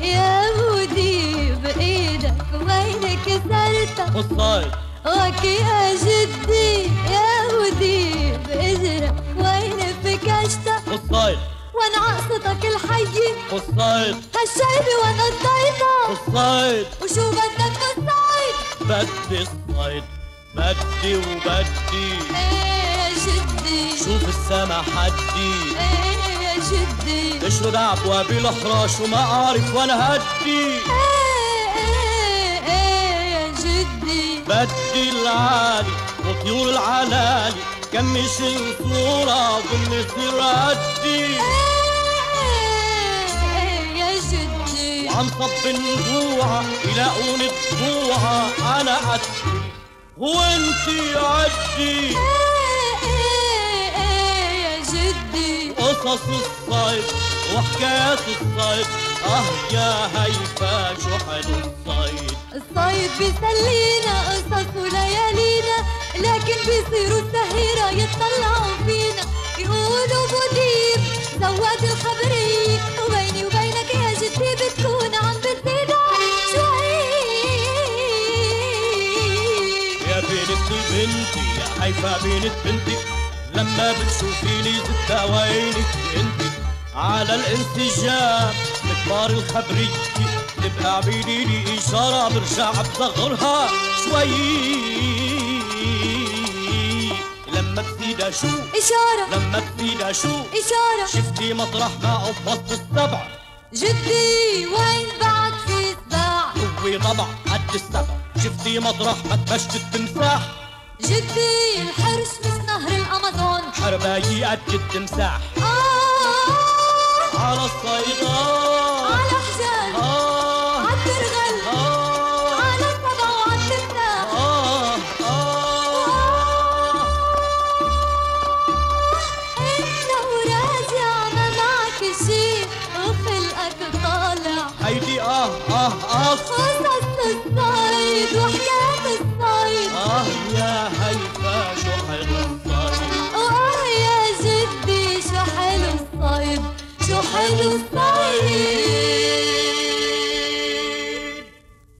يا ودي بإيدك وين كسرتك قصاي وك يا جدي يا ودي بإجرك وين فكشتك قصاي وأنا عقصتك الحية. قصايد هالشيبة وأنا الضيطة قصايد وشو بدك بالصيد بدي الصيد بدي وبدي. إيه يا جدي. شوف السما حدي. إيه يا جدي اشرد عبوة بالحراش وما أعرف وأنا هدي. إيه إيه يا جدي. بدي العالي وطيور العلالي كمش الصورة وبالنسبة ردي إيه إيه يا جدي. وعم صب النبوعة يلاقوني طبوعة أنا عدي. وانتي عدي قصص الصيد وحكايات الصيد. آه يا هيفا شو حلو الصيد؟ الصيد بيسلينا قصص وليالينا لكن بيصيروا السهيرة يتطلعوا فينا. يقولوا مدير زواد الخبرية وبيني وبينك يا جدي بتكون عم بتزيد شوي يا بنت بنتي يا هيفا بنت بنتي لما بتشوفيني زدت وينك انتي على الانسجام مكبار الخبرية تبقى عبيدي لي إشارة برجع بصغرها شوي. لما تفيد شو إشارة. لما تفيد شو إشارة. شفتي مطرح ما وسط السبع. جدي وين بعد في سباع هو طبع قد السبع. شفتي مطرح ما تبشت التمساح. جدي الأمازون حربايي قد التمساح آه على الصيدان على حجاج آه. على الصبا وعالتمساح آه. آه. انت وراجع ما معك شي وخلقك طالع هيدي آه آه آه. قصص الصيد. وحكايات الصيد